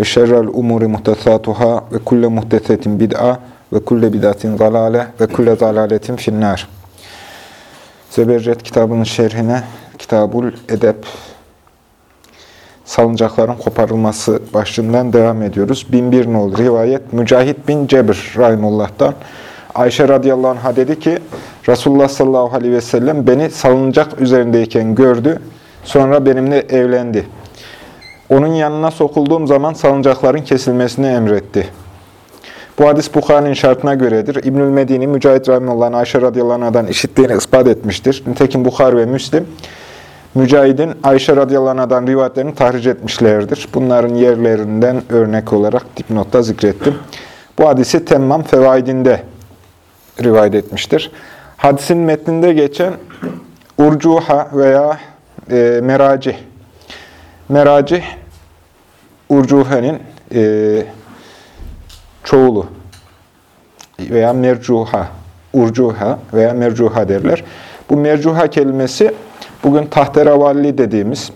ve şerrel umuri muhtesatuhâ ve kulle muhtesetin bid'a ve kulle bid'atin zalale ve kulle zalaletin finnâr. Zebercet kitabının şerhine Kitabul Edep salıncakların koparılması başlığından devam ediyoruz. 1001 nol rivayet Mücahit bin Cebir Rahimullah'tan. Ayşe radıyallahu anh'a dedi ki Resulullah sallallahu aleyhi ve sellem beni salıncak üzerindeyken gördü. Sonra benimle evlendi. Onun yanına sokulduğum zaman salıncakların kesilmesini emretti. Bu hadis Bukhari'nin şartına göredir. İbnül Medini, Mücahit Rahimullah'ın Ayşe radıyallahu işittiğini ispat etmiştir. Nitekim Bukhari ve Müslim, Mücahid'in Ayşe radıyallahu rivayetlerini tahric etmişlerdir. Bunların yerlerinden örnek olarak dipnotta zikrettim. Bu hadisi Temmam Fevaidinde rivayet etmiştir. Hadisin metninde geçen urcuha veya e, meracih. Meracih, urcuhenin e, çoğulu veya mercuha, urcuha veya mercuha derler. Bu mercuha kelimesi bugün tahterevalli dediğimiz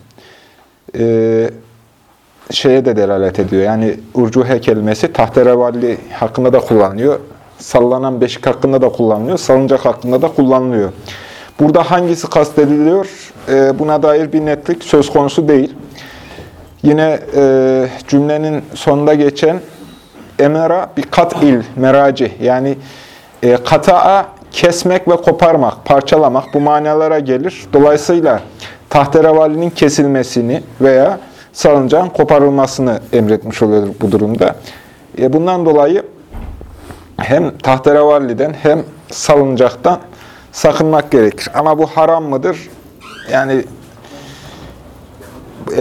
e, şeye de delalet ediyor. Yani urcuhe kelimesi tahterevalli hakkında da kullanılıyor. Sallanan beşik hakkında da kullanılıyor. Salıncak hakkında da kullanılıyor. Burada hangisi kastediliyor? E, buna dair bir netlik söz konusu değil. Yine e, cümlenin sonunda geçen emera bir kat'il, meraci yani e, kata'a kesmek ve koparmak, parçalamak bu manalara gelir. Dolayısıyla tahterevalinin kesilmesini veya salıncağın koparılmasını emretmiş oluyor bu durumda. E, bundan dolayı hem tahterevalliden hem salıncaktan sakınmak gerekir. Ama bu haram mıdır? Yani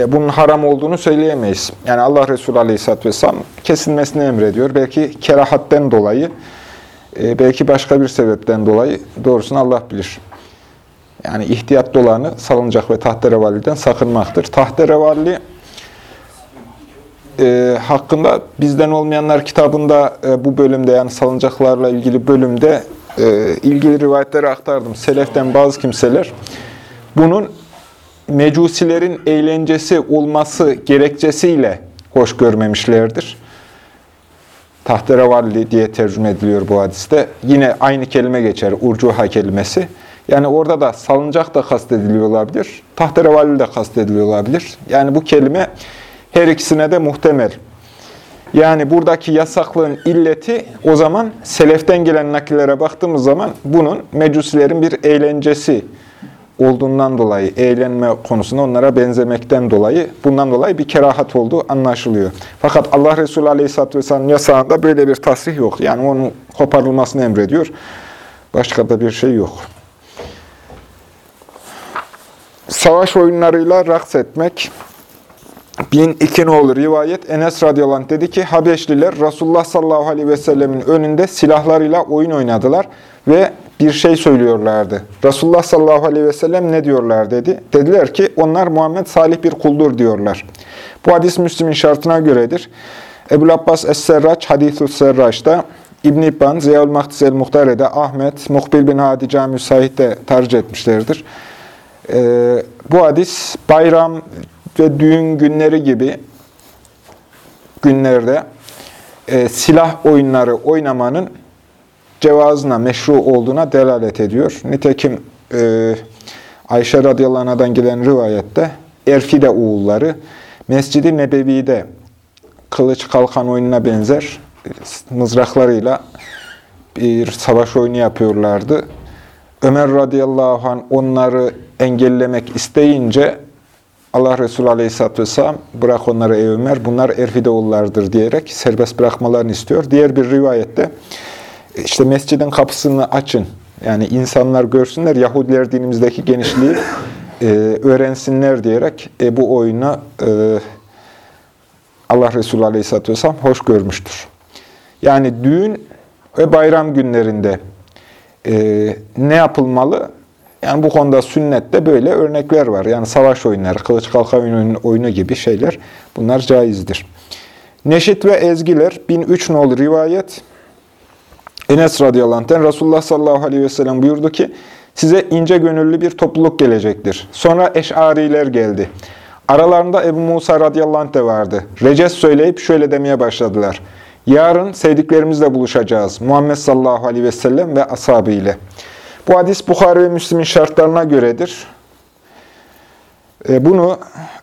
bunun haram olduğunu söyleyemeyiz. Yani Allah Resulü Aleyhisselatü Vesselam kesilmesini emrediyor. Belki kerahatten dolayı, e, belki başka bir sebepten dolayı doğrusunu Allah bilir. Yani ihtiyatlı olanı salıncak ve tahterevalliden sakınmaktır. Tahterevalli e, hakkında bizden olmayanlar kitabında e, bu bölümde yani salıncaklarla ilgili bölümde e, ilgili rivayetleri aktardım. Seleften bazı kimseler bunun mecusilerin eğlencesi olması gerekçesiyle hoş görmemişlerdir. Tahterevalli diye tercüme ediliyor bu hadiste. Yine aynı kelime geçer, urcuha kelimesi. Yani orada da salıncak da kastediliyor olabilir, tahterevalli de kastediliyor olabilir. Yani bu kelime her ikisine de muhtemel. Yani buradaki yasaklığın illeti o zaman seleften gelen nakillere baktığımız zaman bunun mecusilerin bir eğlencesi olduğundan dolayı, eğlenme konusunda onlara benzemekten dolayı, bundan dolayı bir kerahat olduğu anlaşılıyor. Fakat Allah Resulü Aleyhisselatü Vesselam'ın yasağında böyle bir tasrih yok. Yani onun koparılmasını emrediyor. Başka da bir şey yok. Savaş oyunlarıyla raks etmek, 1002 olur rivayet Enes radıyallahu anh dedi ki Habeşliler Resulullah sallallahu aleyhi ve sellemin önünde silahlarıyla oyun oynadılar ve bir şey söylüyorlardı. Resulullah sallallahu aleyhi ve sellem ne diyorlar dedi. Dediler ki onlar Muhammed salih bir kuldur diyorlar. Bu hadis Müslim'in şartına göredir. Ebu Abbas Es-Serraç Hadis-ü Serraç'ta İbn İbban, Ziyaül Mahtis el-Muhtare'de, Ahmet, Muhbil bin Hadi Cami Said'de tercih etmişlerdir. Ee, bu hadis bayram ve düğün günleri gibi günlerde e, silah oyunları oynamanın cevazına, meşru olduğuna delalet ediyor. Nitekim e, Ayşe radıyallahu anh'dan gelen rivayette Erfide oğulları Mescid-i Nebevi'de kılıç kalkan oyununa benzer mızraklarıyla bir savaş oyunu yapıyorlardı. Ömer radıyallahu anh onları engellemek isteyince Allah Resulü Aleyhisselatü Vesselam bırak onları ey Ömer, bunlar Erfideoğullardır diyerek serbest bırakmalarını istiyor. Diğer bir rivayette işte mescidin kapısını açın. Yani insanlar görsünler, Yahudiler dinimizdeki genişliği e, öğrensinler diyerek e, bu oyunu e, Allah Resulü Aleyhisselatü Vesselam hoş görmüştür. Yani düğün ve bayram günlerinde e, ne yapılmalı? Yani bu konuda sünnette böyle örnekler var. Yani savaş oyunları, kılıç kalkan oyunu, gibi şeyler bunlar caizdir. Neşit ve ezgiler 1003 nolu rivayet Enes radıyallahu anh'ten Resulullah sallallahu aleyhi ve sellem buyurdu ki size ince gönüllü bir topluluk gelecektir. Sonra eşariler geldi. Aralarında Ebu Musa radıyallahu anh de vardı. Reces söyleyip şöyle demeye başladılar. Yarın sevdiklerimizle buluşacağız. Muhammed sallallahu aleyhi ve sellem ve ashabı ile. Bu hadis Bukhari ve Müslim'in şartlarına göredir. E, bunu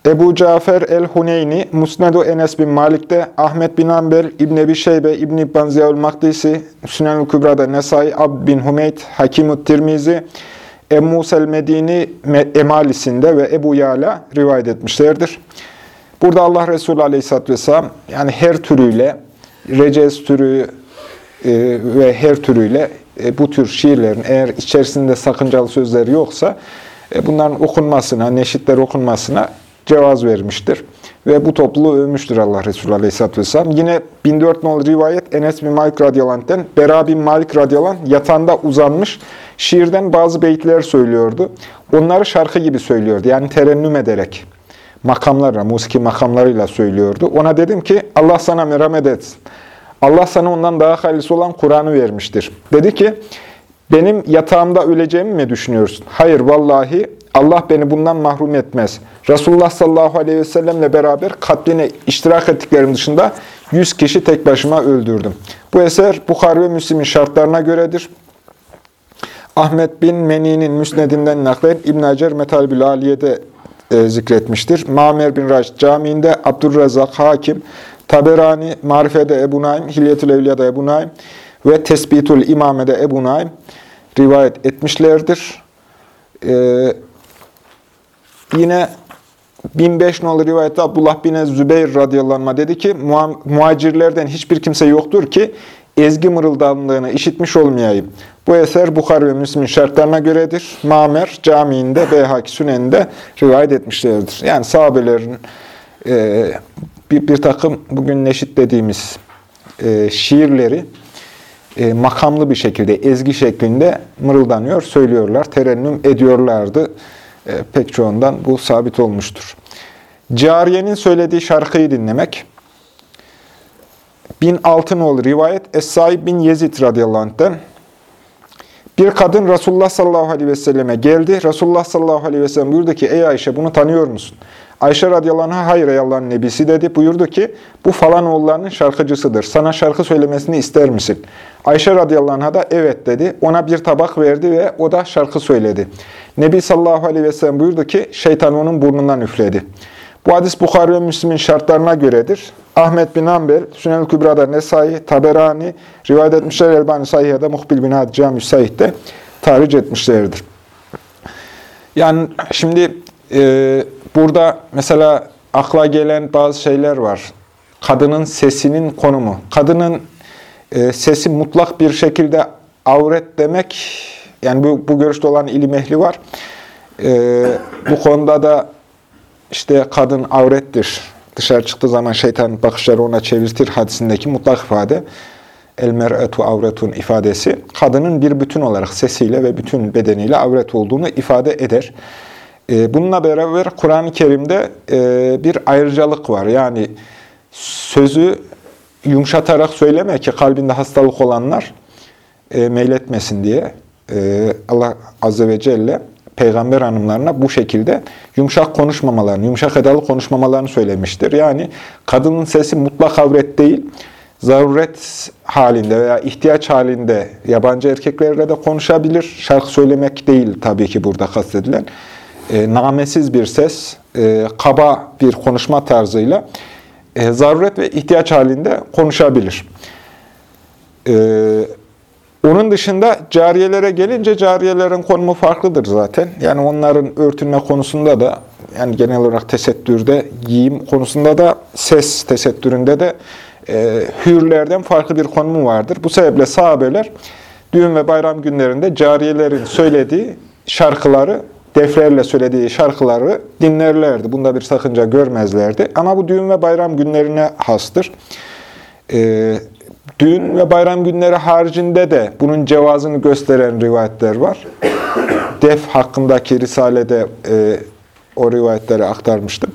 Ebu Cafer el-Huneyni, Musnedu Enes bin Malik'te, Ahmet bin Amber, İbn Ebi Şeybe, İbn İbban Ziyaül Makdisi, Sünen-ül Kübra'da Nesai, Ab bin Hümeyt, Hakim-ü Tirmizi, Ebu Musel Medini Emalisinde ve Ebu Yala rivayet etmişlerdir. Burada Allah Resulü Aleyhisselatü Vesselam yani her türüyle, recez türü e, ve her türüyle e, bu tür şiirlerin eğer içerisinde sakıncalı sözler yoksa bunların okunmasına, neşitler okunmasına cevaz vermiştir. Ve bu topluluğu övmüştür Allah Resulü Aleyhisselatü Vesselam. Yine 1004 nolu rivayet Enes bin Malik radıyallahu anh'ten Bera bin Malik radıyallahu anh yatağında uzanmış şiirden bazı beyitler söylüyordu. Onları şarkı gibi söylüyordu. Yani terennüm ederek makamlarla, musiki makamlarıyla söylüyordu. Ona dedim ki Allah sana merhamet etsin. Allah sana ondan daha hayırlısı olan Kur'an'ı vermiştir. Dedi ki benim yatağımda öleceğimi mi düşünüyorsun? Hayır vallahi Allah beni bundan mahrum etmez. Resulullah sallallahu aleyhi ve sellemle beraber katline iştirak ettiklerim dışında 100 kişi tek başıma öldürdüm. Bu eser Bukhari ve Müslim'in şartlarına göredir. Ahmet bin Meni'nin müsnedinden naklen İbn Hacer Metalbül Aliye'de e, zikretmiştir. Mamer bin Raş Camii'nde Abdurrazak Hakim, Taberani, Marife'de Ebu Naim, Hilyetül Evliya'da Ebu Naim ve Tesbitul İmame'de Ebu Naim rivayet etmişlerdir. Ee, yine 1005 nolu rivayette Abdullah bin Zübeyir radıyallahu dedi ki muhacirlerden hiçbir kimse yoktur ki ezgi mırıldanlığını işitmiş olmayayım. Bu eser Bukhari ve Müslim'in şartlarına göredir. Mamer camiinde, Beyhaki Sünen'de rivayet etmişlerdir. Yani sahabelerin e, bir, bir takım bugün neşit dediğimiz e, şiirleri e, makamlı bir şekilde, ezgi şeklinde mırıldanıyor, söylüyorlar, terennüm ediyorlardı. E, pek çoğundan bu sabit olmuştur. Cariye'nin söylediği şarkıyı dinlemek, 1006 nolu rivayet Es-Saib bin Yezid radıyallahu anh'ten bir kadın Resulullah sallallahu aleyhi ve selleme geldi. Resulullah sallallahu aleyhi ve sellem buyurdu ki ey Ayşe bunu tanıyor musun? Ayşe radıyallahu anh'a hayır Allah'ın nebisi dedi. Buyurdu ki bu falan oğullarının şarkıcısıdır. Sana şarkı söylemesini ister misin? Ayşe radıyallahu anh'a da evet dedi. Ona bir tabak verdi ve o da şarkı söyledi. Nebi sallallahu aleyhi ve sellem buyurdu ki şeytan onun burnundan üfledi. Bu hadis Bukhari ve Müslim'in şartlarına göredir. Ahmet bin Amber, Sünel Kübra'da Nesai, Taberani, rivayet etmişler Elbani Sahiha'da, Muhbil bin Hadi Cami Said'de tahric etmişlerdir. Yani şimdi e, burada mesela akla gelen bazı şeyler var. Kadının sesinin konumu. Kadının e, sesi mutlak bir şekilde avret demek, yani bu, bu görüşte olan ilim ehli var. E, bu konuda da işte kadın avrettir. Dışarı çıktığı zaman şeytan bakışları ona çevirtir hadisindeki mutlak ifade. El mer'etu avretun ifadesi kadının bir bütün olarak sesiyle ve bütün bedeniyle avret olduğunu ifade eder. Ee, bununla beraber Kur'an-ı Kerim'de e, bir ayrıcalık var. Yani sözü yumuşatarak söyleme ki kalbinde hastalık olanlar e, meyletmesin diye e, Allah Azze ve Celle peygamber hanımlarına bu şekilde yumuşak konuşmamalarını, yumuşak edalı konuşmamalarını söylemiştir. Yani kadının sesi mutlak avret değil, zaruret halinde veya ihtiyaç halinde yabancı erkeklerle de konuşabilir. Şarkı söylemek değil tabii ki burada kastedilen. E, namesiz bir ses, e, kaba bir konuşma tarzıyla e, zaruret ve ihtiyaç halinde konuşabilir. E, onun dışında cariyelere gelince cariyelerin konumu farklıdır zaten. Yani onların örtünme konusunda da yani genel olarak tesettürde, giyim konusunda da ses tesettüründe de e, hürlerden farklı bir konumu vardır. Bu sebeple sahabeler düğün ve bayram günlerinde cariyelerin söylediği şarkıları deflerle söylediği şarkıları dinlerlerdi. Bunda bir sakınca görmezlerdi. Ama bu düğün ve bayram günlerine hastır. Ee, düğün ve bayram günleri haricinde de bunun cevazını gösteren rivayetler var. Def hakkındaki Risale'de e, o rivayetleri aktarmıştım.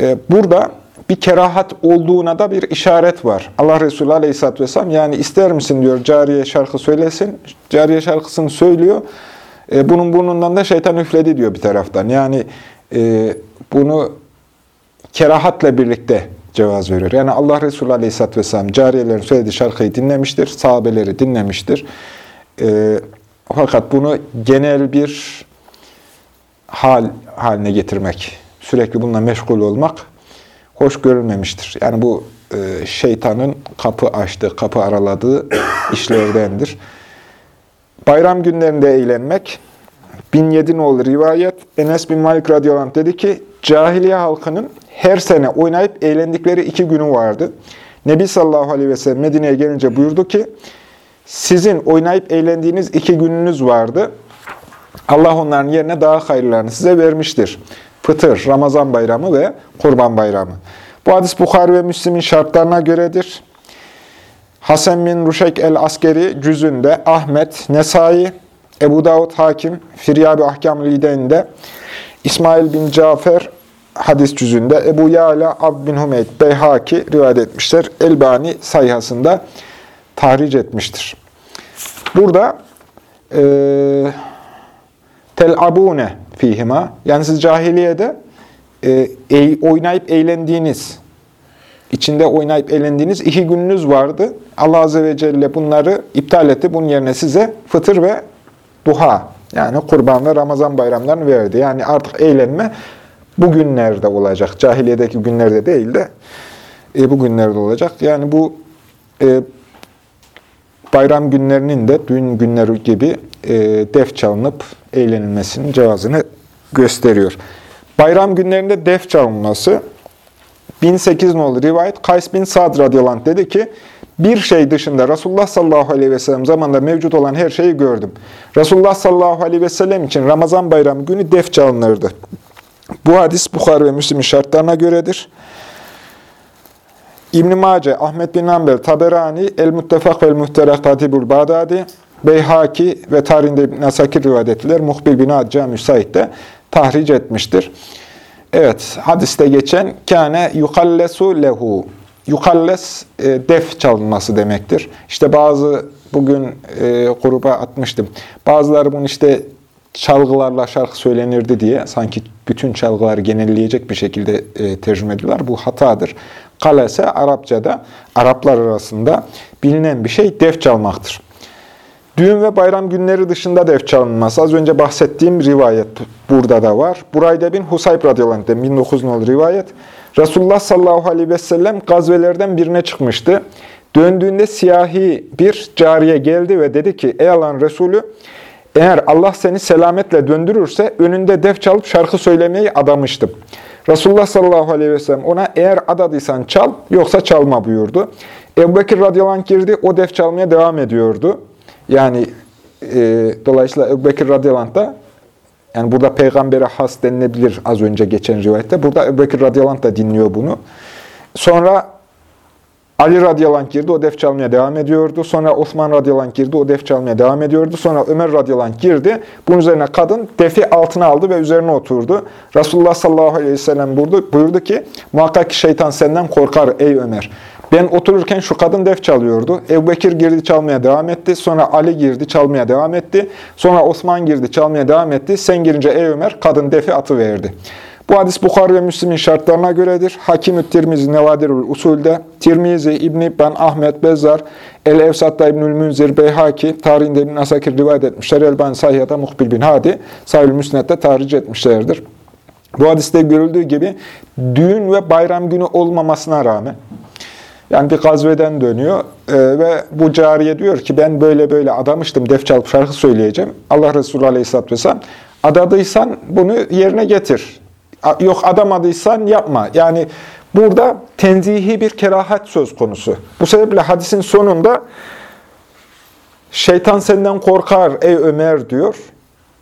E, burada bir kerahat olduğuna da bir işaret var. Allah Resulü Aleyhisselatü Vesselam yani ister misin diyor cariye şarkı söylesin. Cariye şarkısını söylüyor. E, bunun burnundan da şeytan üfledi diyor bir taraftan. Yani e, bunu kerahatla birlikte cevaz veriyor. Yani Allah Resulü Aleyhisselatü Vesselam cariyelerin söylediği şarkıyı dinlemiştir, sahabeleri dinlemiştir. E, fakat bunu genel bir hal haline getirmek, sürekli bununla meşgul olmak hoş görülmemiştir. Yani bu e, şeytanın kapı açtığı, kapı araladığı işlerdendir. Bayram günlerinde eğlenmek, 1007 nolu rivayet, Enes bin Malik radıyallahu dedi ki, cahiliye halkının her sene oynayıp eğlendikleri iki günü vardı. Nebi sallallahu aleyhi ve sellem Medine'ye gelince buyurdu ki, sizin oynayıp eğlendiğiniz iki gününüz vardı. Allah onların yerine daha hayırlarını size vermiştir. Fıtır, Ramazan bayramı ve Kurban bayramı. Bu hadis Bukhari ve Müslim'in şartlarına göredir. Hasan bin Ruşek el-Askeri cüzünde, Ahmet, Nesai, Ebu Davud Hakim, Firyabi Ahkam Lide'inde, İsmail bin Cafer hadis cüzünde, Ebu Yala, Ab bin Hümeyd, Beyhaki rivayet etmişler. Elbani sayhasında tahric etmiştir. Burada e, telabune fihima yani siz cahiliyede e, oynayıp eğlendiğiniz içinde oynayıp eğlendiğiniz iki gününüz vardı. Allah Azze ve Celle bunları iptal etti. Bunun yerine size fıtır ve duha yani kurban ve Ramazan bayramlarını verdi. Yani artık eğlenme bu günlerde olacak. Cahiliyedeki günlerde değil de e, bu günlerde olacak. Yani bu e, bayram günlerinin de düğün günleri gibi e, def çalınıp eğlenilmesinin cevazını gösteriyor. Bayram günlerinde def çalınması 1008 nolu rivayet Kays bin Sad radıyallahu dedi ki bir şey dışında Resulullah sallallahu aleyhi ve sellem zamanında mevcut olan her şeyi gördüm. Resulullah sallallahu aleyhi ve sellem için Ramazan bayramı günü def çalınırdı. Bu hadis Bukhari ve Müslim'in şartlarına göredir. İbn-i Mace, Ahmet bin Amber, Taberani, El-Muttefak ve El-Muhterek Tatibul Bağdadi, Beyhaki ve tarihinde İbn Asakir rivayet ettiler. Muhbil bin Adca Müsait de tahric etmiştir. Evet, hadiste geçen kâne yukallesu lehu. Yukalles e, def çalınması demektir. İşte bazı bugün e, gruba atmıştım. Bazıları bunu işte çalgılarla şarkı söylenirdi diye sanki bütün çalgıları genelleyecek bir şekilde e, tercüme ediyorlar. Bu hatadır. Kalese Arapçada Araplar arasında bilinen bir şey def çalmaktır. Düğün ve bayram günleri dışında def çalınması. Az önce bahsettiğim rivayet burada da var. Burayda bin Husayb radıyallahu anh, 1900 nolu rivayet. Resulullah sallallahu aleyhi ve sellem gazvelerden birine çıkmıştı. Döndüğünde siyahi bir cariye geldi ve dedi ki, ey Allah'ın Resulü, eğer Allah seni selametle döndürürse önünde def çalıp şarkı söylemeyi adamıştım. Resulullah sallallahu aleyhi ve sellem ona eğer adadıysan çal yoksa çalma buyurdu. Ebu Bekir radıyallahu anh girdi o def çalmaya devam ediyordu. Yani e, dolayısıyla Ebu Bekir radıyallahu da yani burada peygambere has denilebilir az önce geçen rivayette. Burada Ebu Bekir radıyallahu da dinliyor bunu. Sonra Ali radıyallahu girdi, o def çalmaya devam ediyordu. Sonra Osman radıyallahu girdi, o def çalmaya devam ediyordu. Sonra Ömer radıyallahu girdi. Bunun üzerine kadın defi altına aldı ve üzerine oturdu. Resulullah sallallahu aleyhi ve sellem buyurdu, buyurdu ki, muhakkak şeytan senden korkar ey Ömer. Ben otururken şu kadın def çalıyordu. Ebu Bekir girdi çalmaya devam etti. Sonra Ali girdi çalmaya devam etti. Sonra Osman girdi çalmaya devam etti. Sen girince ey Ömer kadın defi atı verdi. Bu hadis Bukhari ve Müslim'in şartlarına göredir. Hakim-ü Tirmizi Nevadirül Usul'de, Tirmizi, İbn-i İbban, Ahmet, Bezzar, El-Evsat'ta İbnül Münzir, Beyhaki, tarihinde İbn Asakir rivayet etmişler. Elbani Sahiha'da Muhbil bin Hadi, Sahil Müsnet'te tahric etmişlerdir. Bu hadiste görüldüğü gibi düğün ve bayram günü olmamasına rağmen, yani bir gazveden dönüyor e, ve bu cariye diyor ki ben böyle böyle adamıştım, def çalıp şarkı söyleyeceğim. Allah Resulü Aleyhisselatü Vesselam, adadıysan bunu yerine getir. Yok adamadıysan yapma. Yani burada tenzihi bir kerahat söz konusu. Bu sebeple hadisin sonunda şeytan senden korkar ey Ömer diyor.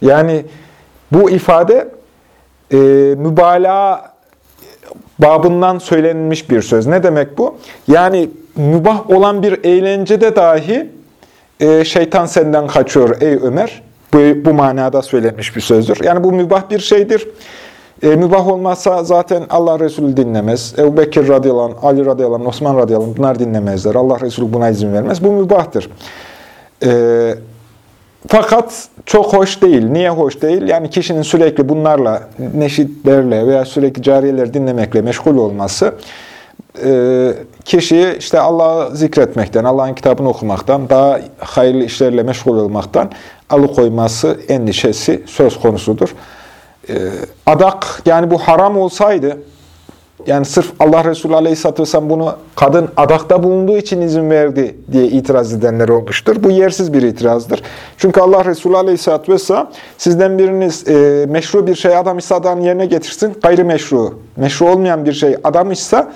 Yani Bu ifade e, mübalağa babından söylenmiş bir söz. Ne demek bu? Yani mübah olan bir eğlencede dahi e, şeytan senden kaçıyor ey Ömer. Bu, bu manada söylenmiş bir sözdür. Yani bu mübah bir şeydir. E, mübah olmazsa zaten Allah Resulü dinlemez. Ebu Bekir radıyallahu anh, Ali radıyallahu anh, Osman radıyallahu anh bunlar dinlemezler. Allah Resulü buna izin vermez. Bu mübahtır. E, fakat çok hoş değil. Niye hoş değil? Yani kişinin sürekli bunlarla, neşitlerle veya sürekli cariyeler dinlemekle meşgul olması e, kişiyi işte Allah'ı zikretmekten, Allah'ın kitabını okumaktan, daha hayırlı işlerle meşgul olmaktan alıkoyması endişesi söz konusudur. E, adak yani bu haram olsaydı yani sırf Allah Resulü Aleyhisselatü Vesselam bunu kadın adakta bulunduğu için izin verdi diye itiraz edenler olmuştur. Bu yersiz bir itirazdır. Çünkü Allah Resulü Aleyhisselatü Vesselam sizden biriniz e, meşru bir şey adam ise adamın yerine getirsin. Gayrimeşru, meşru olmayan bir şey adam ise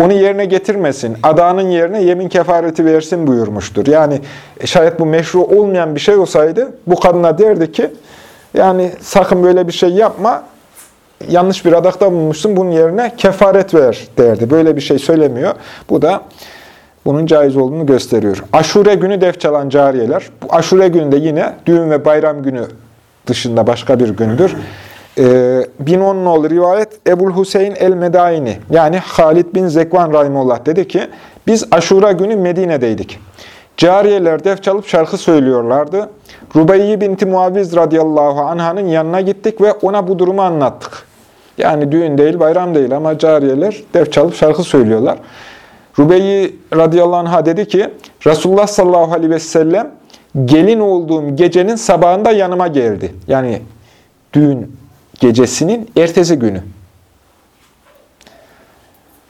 onu yerine getirmesin. Adağının yerine yemin kefareti versin buyurmuştur. Yani e, şayet bu meşru olmayan bir şey olsaydı bu kadına derdi ki yani sakın böyle bir şey yapma yanlış bir adakta bulmuşsun, bunun yerine kefaret ver derdi. Böyle bir şey söylemiyor. Bu da bunun caiz olduğunu gösteriyor. Aşure günü def çalan cariyeler. Bu aşure günü de yine düğün ve bayram günü dışında başka bir gündür. Ee, 1010 olur rivayet Ebul Hüseyin el-Medaini yani Halid bin Zekvan Rahimullah dedi ki biz aşura günü Medine'deydik. Cariyeler def çalıp şarkı söylüyorlardı. Rubayyi binti Muaviz radıyallahu anh'ın yanına gittik ve ona bu durumu anlattık. Yani düğün değil, bayram değil ama cariyeler def çalıp şarkı söylüyorlar. Rubeyi radıyallahu anh'a dedi ki, Resulullah sallallahu aleyhi ve sellem gelin olduğum gecenin sabahında yanıma geldi. Yani düğün gecesinin ertesi günü.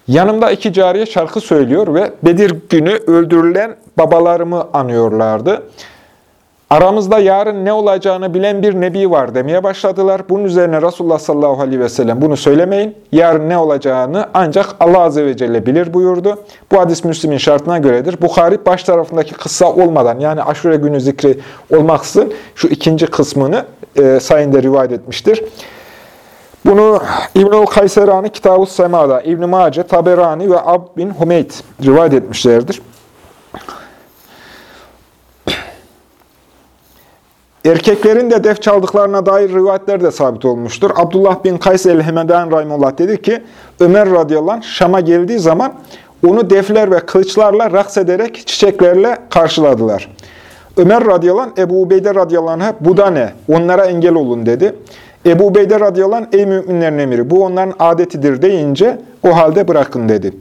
Yanımda iki cariye şarkı söylüyor ve Bedir günü öldürülen babalarımı anıyorlardı. Aramızda yarın ne olacağını bilen bir nebi var demeye başladılar. Bunun üzerine Resulullah sallallahu aleyhi ve sellem bunu söylemeyin. Yarın ne olacağını ancak Allah azze ve celle bilir buyurdu. Bu hadis Müslim'in şartına göredir. Bukhari baş tarafındaki kıssa olmadan yani aşure günü zikri olmaksızın şu ikinci kısmını e, sayında rivayet etmiştir. Bunu İbn-i Kayserani Kitab-ı Sema'da, İbn-i Mace, Taberani ve Ab bin Hümeyt rivayet etmişlerdir. Erkeklerin de def çaldıklarına dair rivayetler de sabit olmuştur. Abdullah bin Kays el-Hemeden Rahimullah dedi ki, Ömer radıyallahu anh Şam'a geldiği zaman onu defler ve kılıçlarla raks ederek çiçeklerle karşıladılar. Ömer radıyallahu anh Ebu Ubeyde radıyallahu anh'a bu da ne? Onlara engel olun dedi. Ebu Ubeyde radıyallahu anh ey müminlerin emiri bu onların adetidir deyince o halde bırakın dedi.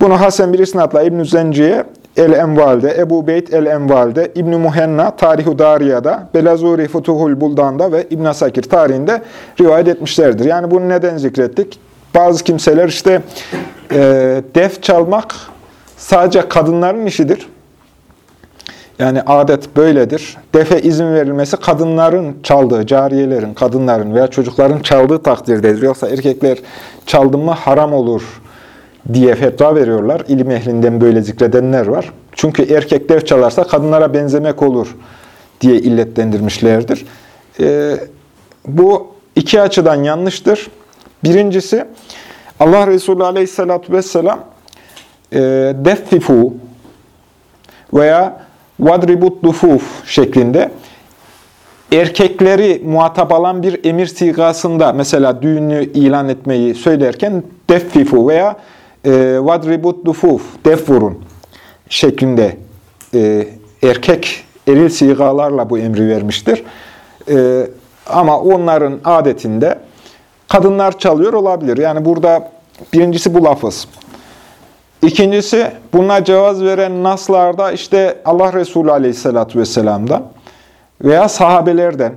Bunu Hasan bir isnatla İbn-i Zenci'ye El-Enval'de, Ebu Beyt El-Enval'de, İbn-i Muhenna Tarih-u Dariya'da, Belazuri Futuhul Buldan'da ve İbn Sakir tarihinde rivayet etmişlerdir. Yani bunu neden zikrettik? Bazı kimseler işte e, def çalmak sadece kadınların işidir. Yani adet böyledir. Defe izin verilmesi kadınların çaldığı, cariyelerin, kadınların veya çocukların çaldığı takdirdedir. Yoksa erkekler çaldı mı haram olur diye fetva veriyorlar. İlim ehlinden böyle zikredenler var. Çünkü erkekler çalarsa kadınlara benzemek olur diye illetlendirmişlerdir. Ee, bu iki açıdan yanlıştır. Birincisi Allah Resulü Aleyhisselatü Vesselam e, deffifu veya vadribut dufuf şeklinde erkekleri muhatap alan bir emir sigasında mesela düğünü ilan etmeyi söylerken deffifu veya e, vadribut dufuf, def vurun şeklinde e, erkek eril sigalarla bu emri vermiştir. E, ama onların adetinde kadınlar çalıyor olabilir. Yani burada birincisi bu lafız. İkincisi buna cevaz veren naslarda işte Allah Resulü Aleyhisselatü Vesselam'dan veya sahabelerden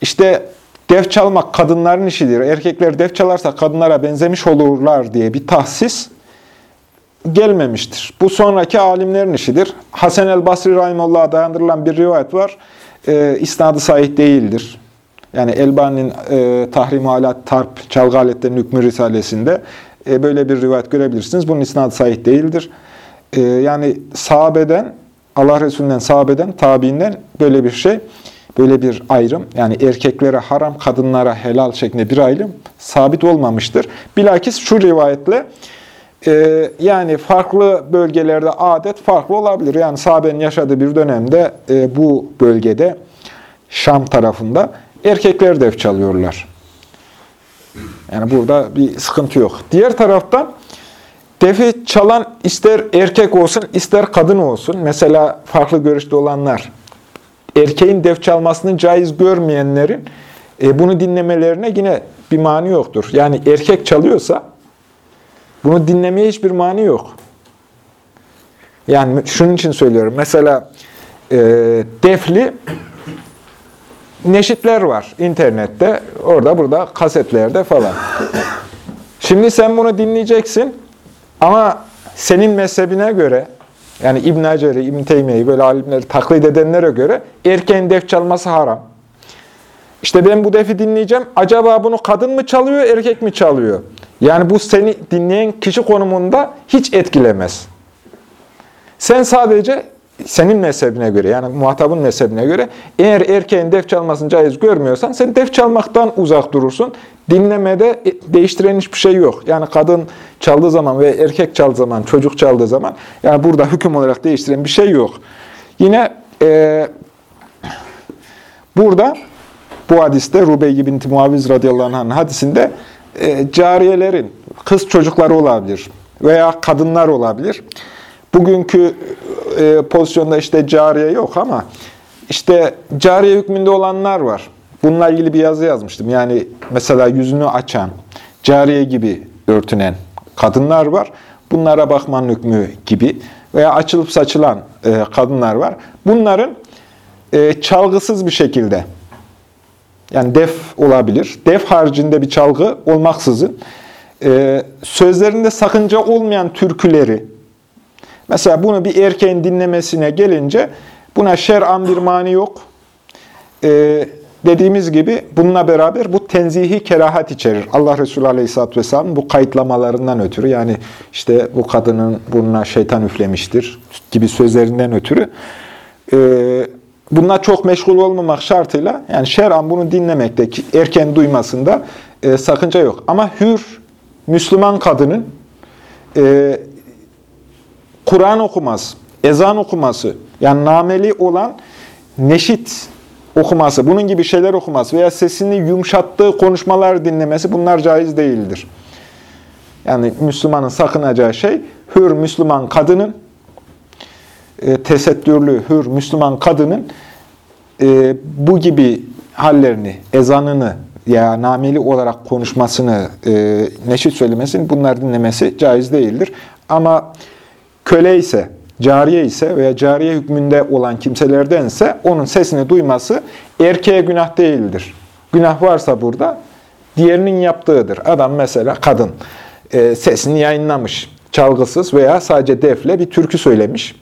işte def çalmak kadınların işidir. Erkekler def çalarsa kadınlara benzemiş olurlar diye bir tahsis gelmemiştir. Bu sonraki alimlerin işidir. Hasan el-Basri Rahimullah'a dayandırılan bir rivayet var. E, isnadı sahih değildir. Yani Elbani'nin e, Tahrim Alat Tarp Çalgı Aletlerin Hükmü Risalesi'nde e, böyle bir rivayet görebilirsiniz. Bunun isnadı sahih değildir. E, yani sahabeden, Allah Resulü'nden, sahabeden, tabiinden böyle bir şey böyle bir ayrım, yani erkeklere haram, kadınlara helal şeklinde bir ayrım sabit olmamıştır. Bilakis şu rivayetle, e, yani farklı bölgelerde adet farklı olabilir. Yani sahabenin yaşadığı bir dönemde e, bu bölgede, Şam tarafında erkekler def çalıyorlar. Yani burada bir sıkıntı yok. Diğer taraftan defi çalan ister erkek olsun ister kadın olsun. Mesela farklı görüşte olanlar erkeğin def çalmasını caiz görmeyenlerin e, bunu dinlemelerine yine bir mani yoktur. Yani erkek çalıyorsa bunu dinlemeye hiçbir mani yok. Yani şunun için söylüyorum. Mesela e, defli neşitler var internette, orada burada kasetlerde falan. Şimdi sen bunu dinleyeceksin ama senin mezhebine göre, yani İbn Hacer'i, İbn Teymiye'yi böyle alimleri taklit edenlere göre erkeğin def çalması haram. İşte ben bu defi dinleyeceğim. Acaba bunu kadın mı çalıyor, erkek mi çalıyor? Yani bu seni dinleyen kişi konumunda hiç etkilemez. Sen sadece senin mezhebine göre yani muhatabın mezhebine göre eğer erkeğin def çalmasını caiz görmüyorsan sen def çalmaktan uzak durursun. Dinlemede değiştiren hiçbir şey yok. Yani kadın çaldığı zaman ve erkek çaldığı zaman, çocuk çaldığı zaman yani burada hüküm olarak değiştiren bir şey yok. Yine e, burada bu hadiste Rubeyy binti Muaviz radıyallahu anh hadisinde e, cariyelerin, kız çocukları olabilir veya kadınlar olabilir. Bugünkü e, pozisyonda işte cariye yok ama işte cariye hükmünde olanlar var. Bununla ilgili bir yazı yazmıştım. Yani mesela yüzünü açan, cariye gibi örtünen kadınlar var. Bunlara bakmanın hükmü gibi veya açılıp saçılan e, kadınlar var. Bunların e, çalgısız bir şekilde yani def olabilir. Def haricinde bir çalgı olmaksızın e, sözlerinde sakınca olmayan türküleri Mesela bunu bir erkeğin dinlemesine gelince buna şer'an bir mani yok. Ee, dediğimiz gibi bununla beraber bu tenzihi kerahat içerir. Allah Resulü Aleyhisselatü Vesselam bu kayıtlamalarından ötürü yani işte bu kadının burnuna şeytan üflemiştir gibi sözlerinden ötürü e, bununla çok meşgul olmamak şartıyla yani şer'an bunu dinlemekteki erken duymasında e, sakınca yok. Ama hür Müslüman kadının e, Kur'an okuması, ezan okuması, yani nameli olan neşit okuması, bunun gibi şeyler okuması veya sesini yumuşattığı konuşmalar dinlemesi bunlar caiz değildir. Yani Müslümanın sakınacağı şey, hür Müslüman kadının, e, tesettürlü hür Müslüman kadının e, bu gibi hallerini, ezanını ya nameli olarak konuşmasını, e, neşit söylemesini bunlar dinlemesi caiz değildir. Ama köle ise, cariye ise veya cariye hükmünde olan kimselerdense onun sesini duyması erkeğe günah değildir. Günah varsa burada diğerinin yaptığıdır. Adam mesela kadın e, sesini yayınlamış, çalgısız veya sadece defle bir türkü söylemiş.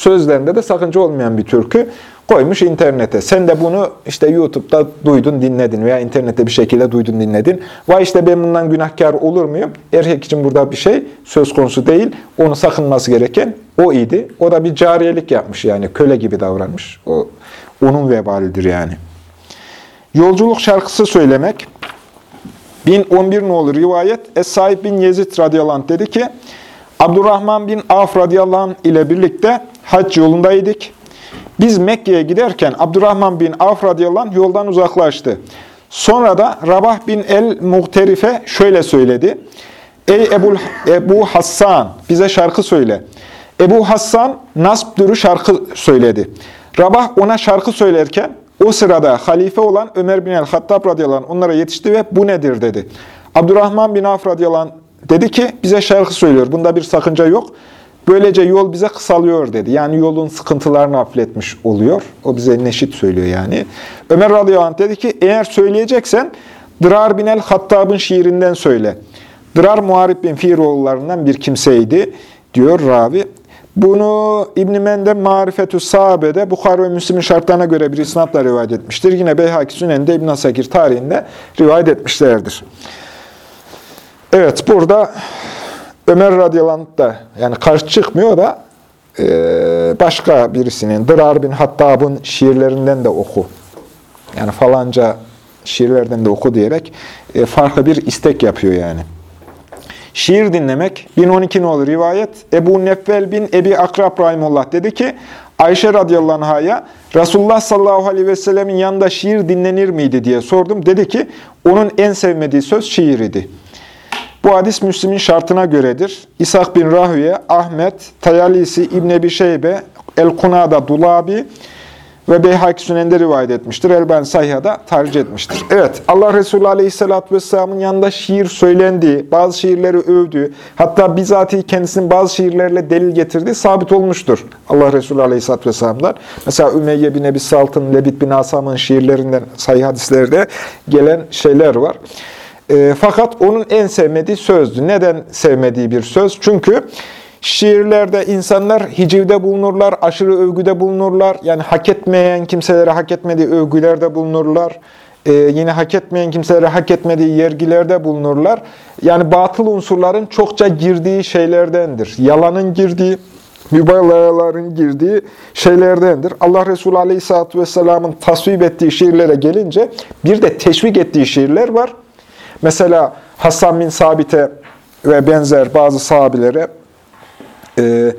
Sözlerinde de sakınca olmayan bir türkü koymuş internete. Sen de bunu işte YouTube'da duydun, dinledin veya internette bir şekilde duydun, dinledin. Vay işte ben bundan günahkar olur muyum? Erkek için burada bir şey söz konusu değil. Onu sakınması gereken o idi. O da bir cariyelik yapmış yani. Köle gibi davranmış. O onun vebalidir yani. Yolculuk şarkısı söylemek. 1011 ne olur rivayet. Es-Sahib bin Yezid radıyallahu dedi ki, Abdurrahman bin Af radıyallahu ile birlikte hac yolundaydık. Biz Mekke'ye giderken Abdurrahman bin Avf radıyallahu yoldan uzaklaştı. Sonra da Rabah bin el-Muhterife şöyle söyledi. Ey Ebu, Ebu Hassan bize şarkı söyle. Ebu Hassan nasb dürü şarkı söyledi. Rabah ona şarkı söylerken o sırada halife olan Ömer bin el-Hattab radıyallahu onlara yetişti ve bu nedir dedi. Abdurrahman bin Avf radıyallahu dedi ki bize şarkı söylüyor. Bunda bir sakınca yok. Böylece yol bize kısalıyor dedi. Yani yolun sıkıntılarını hafifletmiş oluyor. O bize neşit söylüyor yani. Ömer radıyallahu anh dedi ki eğer söyleyeceksen Dırar bin el-Hattab'ın şiirinden söyle. Dırar Muharib bin Firoğullarından bir kimseydi diyor ravi. Bunu İbn-i Mende Marifetü Sahabe'de Bukhara ve Müslim'in şartlarına göre bir isnatla rivayet etmiştir. Yine Beyhaki Sünen'de İbn-i Sakir tarihinde rivayet etmişlerdir. Evet burada Ömer radıyallahu da yani karşı çıkmıyor da e, başka birisinin, Dırar bin Hattab'ın şiirlerinden de oku Yani falanca şiirlerden de oku diyerek e, farklı bir istek yapıyor yani. Şiir dinlemek 1012 olur rivayet Ebu Neffel bin Ebi Akrab Rahimullah dedi ki Ayşe radıyallahu anh'a Resulullah sallallahu aleyhi ve sellemin yanında şiir dinlenir miydi diye sordum. Dedi ki onun en sevmediği söz şiir idi. Bu hadis Müslim'in şartına göredir. İshak bin Rahüye, Ahmet, Tayalisi, İbn Ebi Şeybe, El-Kunada Dulabi ve Beyhak Sünen'de rivayet etmiştir. Elbani Sahiha'da tercih etmiştir. Evet, Allah Resulü Aleyhisselatü Vesselam'ın yanında şiir söylendiği, bazı şiirleri övdüğü, hatta bizatihi kendisinin bazı şiirlerle delil getirdiği sabit olmuştur. Allah Resulü Aleyhisselatü Vesselam'dan. Mesela Ümeyye bin Ebi Salt'ın, Lebit bin Asam'ın şiirlerinden sahih hadislerde gelen şeyler var. E, fakat onun en sevmediği sözdü. Neden sevmediği bir söz? Çünkü şiirlerde insanlar hicivde bulunurlar, aşırı övgüde bulunurlar. Yani hak etmeyen kimselere hak etmediği övgülerde bulunurlar. Ee, yine hak etmeyen kimselere hak etmediği yergilerde bulunurlar. Yani batıl unsurların çokça girdiği şeylerdendir. Yalanın girdiği, mübalağaların girdiği şeylerdendir. Allah Resulü Aleyhisselatü Vesselam'ın tasvip ettiği şiirlere gelince bir de teşvik ettiği şiirler var. Mesela Hasan bin Sabit'e ve benzer bazı sahabilere e,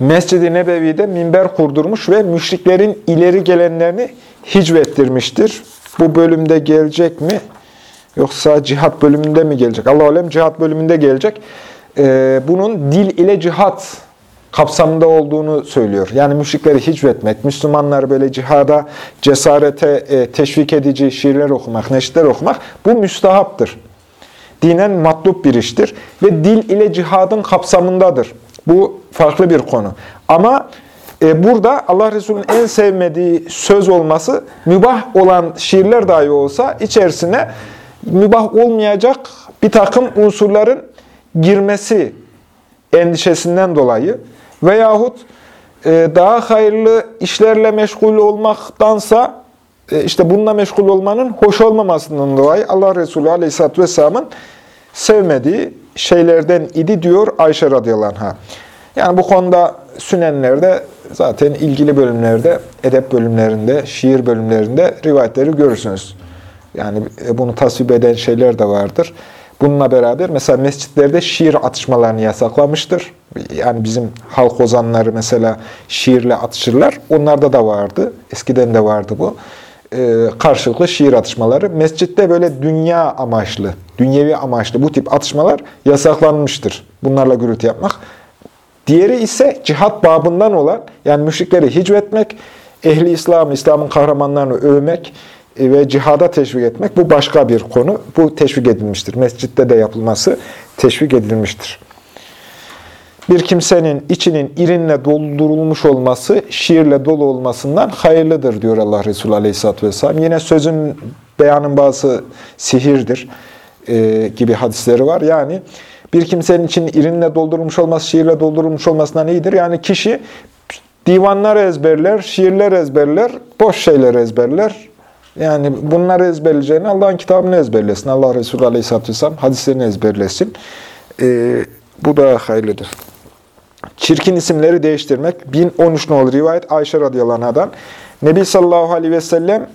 Mescid-i Nebevi'de minber kurdurmuş ve müşriklerin ileri gelenlerini hicvettirmiştir. Bu bölümde gelecek mi? Yoksa cihat bölümünde mi gelecek? Allah alem cihat bölümünde gelecek. E, bunun dil ile cihat kapsamında olduğunu söylüyor. Yani müşrikleri hicvetmek, Müslümanlar böyle cihada, cesarete e, teşvik edici şiirler okumak, neşitler okumak bu müstahaptır. Dinen matlup bir iştir ve dil ile cihadın kapsamındadır. Bu farklı bir konu. Ama e, burada Allah Resulü'nün en sevmediği söz olması mübah olan şiirler dahi olsa içerisine mübah olmayacak bir takım unsurların girmesi endişesinden dolayı veyahut e, daha hayırlı işlerle meşgul olmaktansa e, işte bununla meşgul olmanın hoş olmamasından dolayı Allah Resulü Aleyhisselatü Vesselam'ın sevmediği şeylerden idi diyor Ayşe radıyallahu anh'a. Yani bu konuda sünenlerde zaten ilgili bölümlerde, edep bölümlerinde, şiir bölümlerinde rivayetleri görürsünüz. Yani e, bunu tasvip eden şeyler de vardır. Bununla beraber mesela mescitlerde şiir atışmalarını yasaklamıştır. Yani bizim halk ozanları mesela şiirle atışırlar. Onlarda da vardı. Eskiden de vardı bu. Ee, karşılıklı şiir atışmaları. Mescitte böyle dünya amaçlı, dünyevi amaçlı bu tip atışmalar yasaklanmıştır. Bunlarla gürültü yapmak. Diğeri ise cihat babından olan, yani müşrikleri hicvetmek, ehli İslam, İslam'ın kahramanlarını övmek, ve cihada teşvik etmek bu başka bir konu. Bu teşvik edilmiştir. Mescitte de yapılması teşvik edilmiştir. Bir kimsenin içinin irinle doldurulmuş olması, şiirle dolu olmasından hayırlıdır diyor Allah Resulü Aleyhisselatü Vesselam. Yine sözün, beyanın bazı sihirdir e, gibi hadisleri var. Yani bir kimsenin için irinle doldurulmuş olması, şiirle doldurulmuş olmasından iyidir. Yani kişi divanlar ezberler, şiirler ezberler, boş şeyler ezberler, yani bunları ezberleyeceğini Allah'ın kitabını ezberlesin. Allah Resulü Aleyhisselatü Vesselam hadislerini ezberlesin. Ee, bu da hayırlıdır. Çirkin isimleri değiştirmek. 1013 nolu rivayet Ayşe radıyallahu anh'dan. Nebi sallallahu aleyhi ve sellem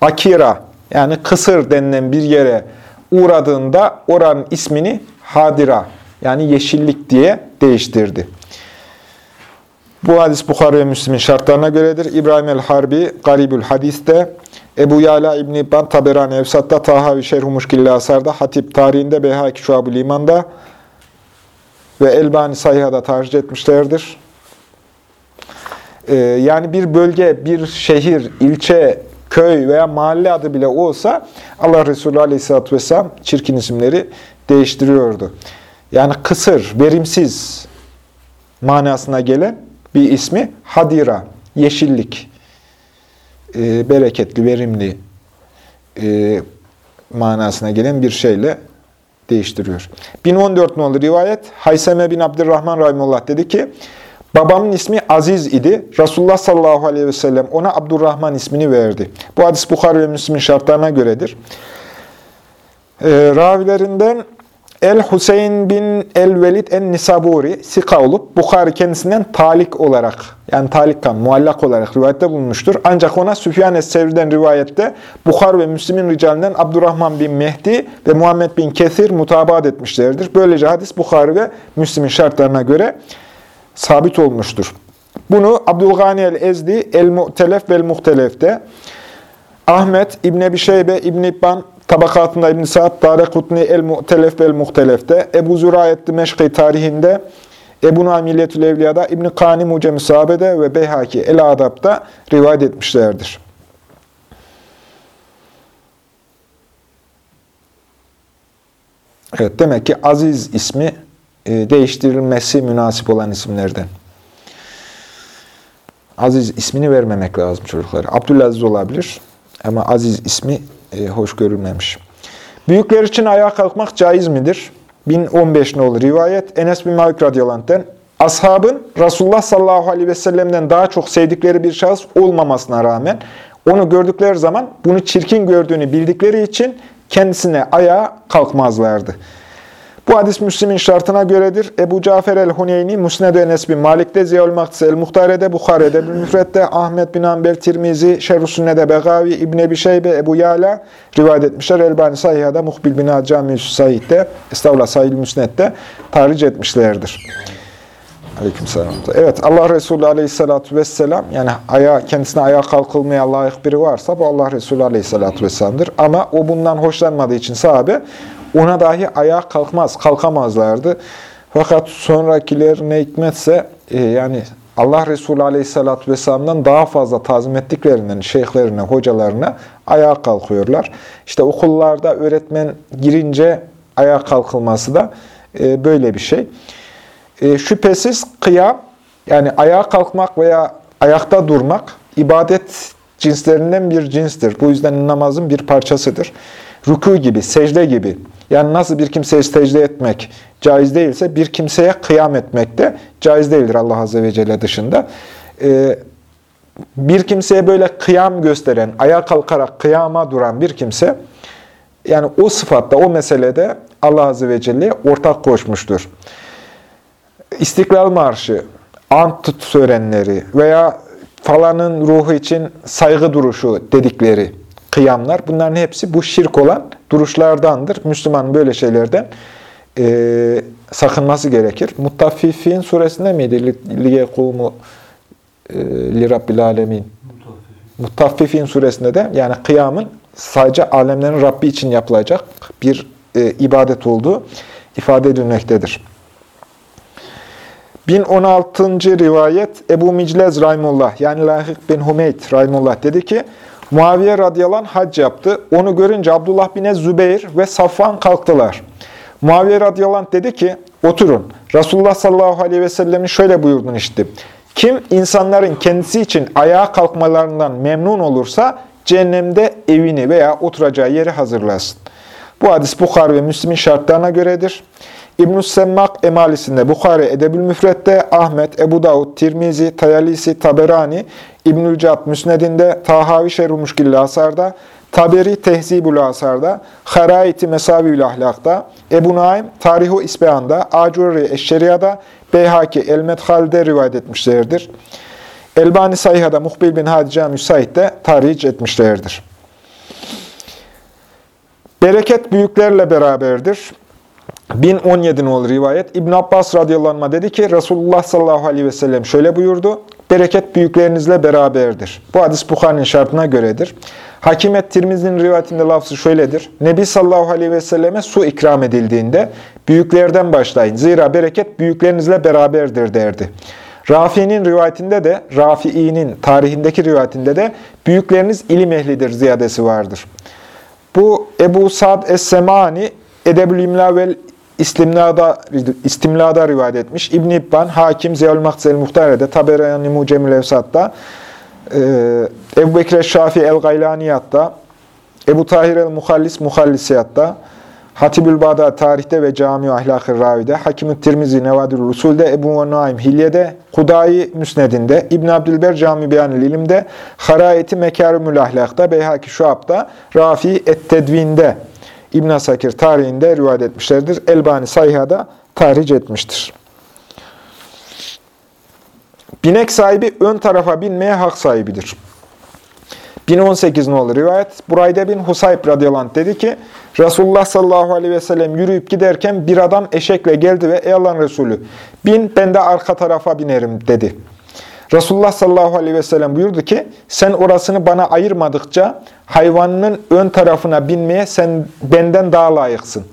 Akira yani kısır denilen bir yere uğradığında oranın ismini Hadira yani yeşillik diye değiştirdi. Bu hadis Bukhara ve Müslim'in şartlarına göredir. İbrahim el-Harbi, Garibül Hadis'te, Ebu Yala İbni İbban, Taberani Evsat'ta, Tahavi Şerh-i Muşkilli Asar'da, Hatip tarihinde, Beyhaki Şuab-ı Liman'da ve Elbani Sayha'da tercih etmişlerdir. Ee, yani bir bölge, bir şehir, ilçe, köy veya mahalle adı bile olsa Allah Resulü Aleyhisselatü Vesselam çirkin isimleri değiştiriyordu. Yani kısır, verimsiz manasına gelen bir ismi Hadira, yeşillik, e, bereketli, verimli e, manasına gelen bir şeyle değiştiriyor. 1014 nolu rivayet, Hayseme bin Abdurrahman Rahimullah dedi ki, babamın ismi Aziz idi. Resulullah sallallahu aleyhi ve sellem ona Abdurrahman ismini verdi. Bu hadis Bukhara ve Müslim'in şartlarına göredir. E, ravilerinden El-Hüseyin bin El-Velid en-Nisaburi Sika olup Bukhari kendisinden talik olarak yani talikkan, muallak olarak rivayette bulunmuştur. Ancak ona Süfyan Es-Sevri'den rivayette Bukhar ve Müslim'in ricalinden Abdurrahman bin Mehdi ve Muhammed bin Kesir mutabat etmişlerdir. Böylece hadis Bukhari ve Müslim'in şartlarına göre sabit olmuştur. Bunu Abdülgani el-Ezdi El-Mu'telef vel-Muhtelef'te Ahmet, İbn-i Ebi Şeybe, İbn-i İbban, Tabakatında İbn-i Sa'd, Darekutni El-Mu'telef vel-Muhtelef'te, Ebu Zürayet Dimeşki tarihinde, Ebu Naimiyetül Evliya'da, İbn-i Kani Mucem-i Sahabe'de ve Beyhaki El-Adab'da rivayet etmişlerdir. Evet, demek ki Aziz ismi e, değiştirilmesi münasip olan isimlerden. Aziz ismini vermemek lazım çocuklara. Abdülaziz olabilir ama Aziz ismi e, hoş görülmemiş. Büyükler için ayağa kalkmak caiz midir? 1015 olur rivayet. Enes bin Malik radıyallahu ashabın Resulullah sallallahu aleyhi ve sellem'den daha çok sevdikleri bir şahıs olmamasına rağmen onu gördükleri zaman bunu çirkin gördüğünü bildikleri için kendisine ayağa kalkmazlardı. Bu hadis Müslim'in şartına göredir. Ebu Cafer el-Huneyni, Musned-i Enes bin Malik'te, Ziyal Maktis el-Muhtare'de, Bukhare'de, Müfret'te, Ahmet bin Ambel, Tirmizi, Şerh-i Sünne'de, Begavi, İbn Ebi Ebu Yala rivayet etmişler. Elbani Sahiha'da, Muhbil bin Cami-i Said'de, Estağfurullah Sahil Müsned'de tahric etmişlerdir. Aleykümselam. Evet, Allah Resulü Aleyhisselatü vesselam, yani ayağa, kendisine ayağa kalkılmaya layık biri varsa bu Allah Resulü Aleyhisselatü vesselam'dır. Ama o bundan hoşlanmadığı için sahabe ona dahi ayağa kalkmaz, kalkamazlardı. Fakat sonrakiler ne hikmetse e, yani Allah Resulü Aleyhisselatü Vesselam'dan daha fazla tazim ettiklerinden şeyhlerine, hocalarına ayağa kalkıyorlar. İşte okullarda öğretmen girince ayağa kalkılması da e, böyle bir şey. E, şüphesiz kıyam, yani ayağa kalkmak veya ayakta durmak ibadet cinslerinden bir cinstir. Bu yüzden namazın bir parçasıdır. Rükû gibi, secde gibi yani nasıl bir kimseye secde etmek caiz değilse bir kimseye kıyam etmek de caiz değildir Allah Azze ve Celle dışında. Ee, bir kimseye böyle kıyam gösteren, ayağa kalkarak kıyama duran bir kimse, yani o sıfatta, o meselede Allah Azze ve Celle ortak koşmuştur. İstiklal Marşı, ant törenleri veya falanın ruhu için saygı duruşu dedikleri kıyamlar, bunların hepsi bu şirk olan duruşlardandır. Müslüman böyle şeylerden e, sakınması gerekir. Muttaffifin suresinde miydi? Lige kumu e, li alemin. Muttaffifin suresinde de yani kıyamın sadece alemlerin Rabbi için yapılacak bir e, ibadet olduğu ifade edilmektedir. 1016. rivayet Ebu Miclez Rahimullah yani Lahik bin Hümeyt Rahimullah dedi ki Muaviye radıyallahu hac yaptı. Onu görünce Abdullah bin Zübeyir ve Safvan kalktılar. Muaviye radıyallahu dedi ki, oturun. Resulullah sallallahu aleyhi ve sellemin şöyle buyurduğunu işittim. Kim insanların kendisi için ayağa kalkmalarından memnun olursa cehennemde evini veya oturacağı yeri hazırlasın. Bu hadis Bukhar ve Müslim'in şartlarına göredir. İbn-i Semmak emalisinde, Bukhari Edebül Müfret'te, Ahmet, Ebu Davud, Tirmizi, Tayalisi, Taberani, İbnül Cad Müsned'inde, Tahavi Şerru Müşkilli Asar'da, Taberi Tehzibül Asar'da, Haraiti Mesavül Ahlak'ta, Ebu Naim Tarihu İsbehan'da, Acurri Eşşeriya'da, Beyhaki El-Medhal'de rivayet etmişlerdir. Elbani Sayha'da Muhbil bin Hadice Müsait'te tarih etmişlerdir. Bereket büyüklerle beraberdir. 1017 olur rivayet. İbn Abbas radıyallahu dedi ki Resulullah sallallahu aleyhi ve sellem şöyle buyurdu. Bereket büyüklerinizle beraberdir. Bu hadis Bukhari'nin şartına göredir. Hakimet Tirmizi'nin rivayetinde lafzı şöyledir. Nebi sallallahu aleyhi ve selleme su ikram edildiğinde büyüklerden başlayın. Zira bereket büyüklerinizle beraberdir derdi. Rafi'nin rivayetinde de, Rafi'i'nin tarihindeki rivayetinde de büyükleriniz ilim ehlidir ziyadesi vardır. Bu Ebu Sa'd Es-Semani Edebül İmla vel İstimlada, İstimlada rivayet etmiş. İbn-i İbban, Hakim, Ziyal Makzel Muhtare'de, Taberani Mucemül Evsat'ta, e, Ebu Bekir Şafi El-Gaylaniyat'ta, Ebu Tahir El-Muhallis Muhallisiyat'ta, Hatibül Bağda tarihte ve Cami Ahlak-ı Ravi'de, Hakim-ü Tirmizi Nevadül Usul'de, Ebu Naim Hilye'de, Hudayi Müsned'inde, İbn Abdülber Cami Beyanül İlim'de, Harayeti Mekarümül Ahlak'ta, Beyhaki Şuab'da, Rafi Et-Tedvin'de İbn Asakir tarihinde rivayet etmişlerdir. Elbani Sayha'da tarih etmiştir. Binek sahibi ön tarafa binmeye hak sahibidir. 1018 nolu rivayet. Burayda bin Husayb radıyallahu dedi ki, Resulullah sallallahu aleyhi ve sellem yürüyüp giderken bir adam eşekle geldi ve ey Allah'ın Resulü bin ben de arka tarafa binerim dedi. Resulullah sallallahu aleyhi ve sellem buyurdu ki, sen orasını bana ayırmadıkça hayvanının ön tarafına binmeye sen benden daha layıksın.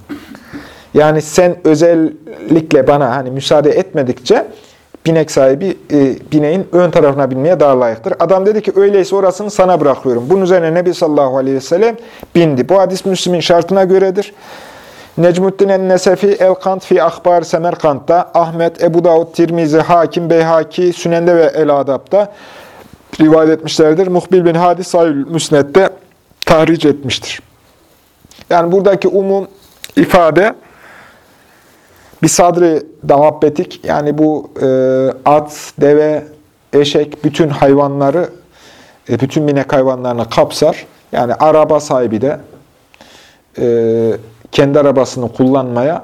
Yani sen özellikle bana hani müsaade etmedikçe binek sahibi e, bineğin ön tarafına binmeye daha layıktır. Adam dedi ki öyleyse orasını sana bırakıyorum. Bunun üzerine Nebi sallallahu aleyhi ve sellem bindi. Bu hadis Müslim'in şartına göredir. Necmuddin el-Nesefi El-Kant fi Akbar Semerkant'ta, Ahmet, Ebu Davud, Tirmizi, Hakim, Beyhaki, Sünende ve El-Adab'da rivayet etmişlerdir. Muhbil bin Hadis Sayül Müsnet'te tahric etmiştir. Yani buradaki umum ifade bir sadri davabbetik yani bu e, at, deve, eşek bütün hayvanları e, bütün binek hayvanlarını kapsar. Yani araba sahibi de e, kendi arabasını kullanmaya